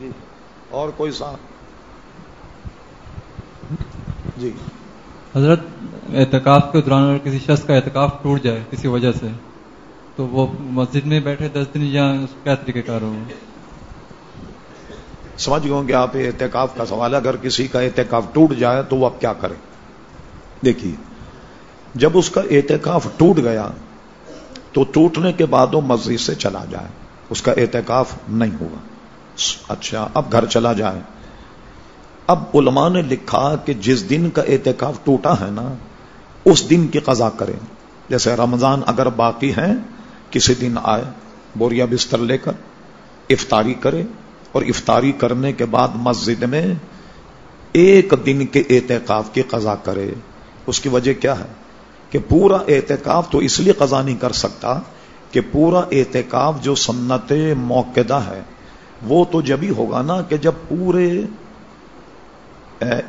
جی۔ اور کوئی سا جی۔ حضرت اعتکاف کے دوران اگر کسی شخص کا اعتکاف ٹوٹ جائے کسی وجہ سے تو وہ مسجد میں بیٹھے دس دن یا کیا طریقہ کار ہو سمجھ گئے کہ آپ احتکاف کا سوال ہے۔ اگر کسی کا احتکاف ٹوٹ جائے تو وہ اب کیا کرے؟ دیکھیے جب اس کا احتکاف ٹوٹ گیا تو ٹوٹنے کے بعد وہ مسجد سے چلا جائے۔ اس کا احتکاف نہیں ہوگا اچھا اب گھر چلا جائے۔ اب علماء نے لکھا کہ جس دن کا احتکاف ٹوٹا ہے نا، اس دن کی قضا کریں۔ جیسے رمضان اگر باقی ہے کسی دن آئے، بوریا بستر لے کر افطاری کرے۔ اور افطاری کرنے کے بعد مسجد میں ایک دن کے احتکاف کی قضا کرے۔ اس کی وجہ کیا ہے؟ کہ پورا احتکاف تو اس لیے قضا نہیں کر سکتا کہ پورا احتکاف جو سنت موقع ہے وہ تو جبھی ہوگا نا کہ جب پورے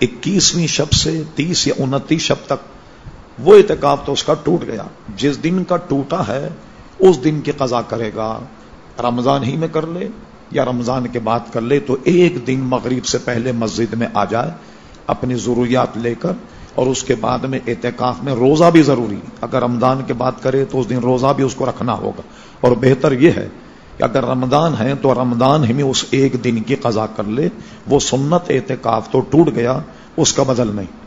اکیسویں شب سے تیس یا انتیس شب تک وہ اعتکاف تو اس کا ٹوٹ گیا۔ جس دن کا ٹوٹا ہے، اس دن کی قضا کرے گا۔ رمضان ہی میں کر لے یا رمضان کے بعد کر لے، تو ایک دن مغرب سے پہلے مسجد میں آ جائے، اپنی ضروریات لے کر، اور اس کے بعد میں اعتکاف میں روزہ بھی ضروری۔ اگر رمضان کے بعد کرے تو اس دن روزہ بھی اس کو رکھنا ہوگا۔ اور بہتر یہ ہے کہ اگر رمضان ہے تو رمضان ہی میں اس ایک دن کی قضا کر لے، وہ سنت اعتکاف تو ٹوٹ گیا، اس کا بدل نہیں۔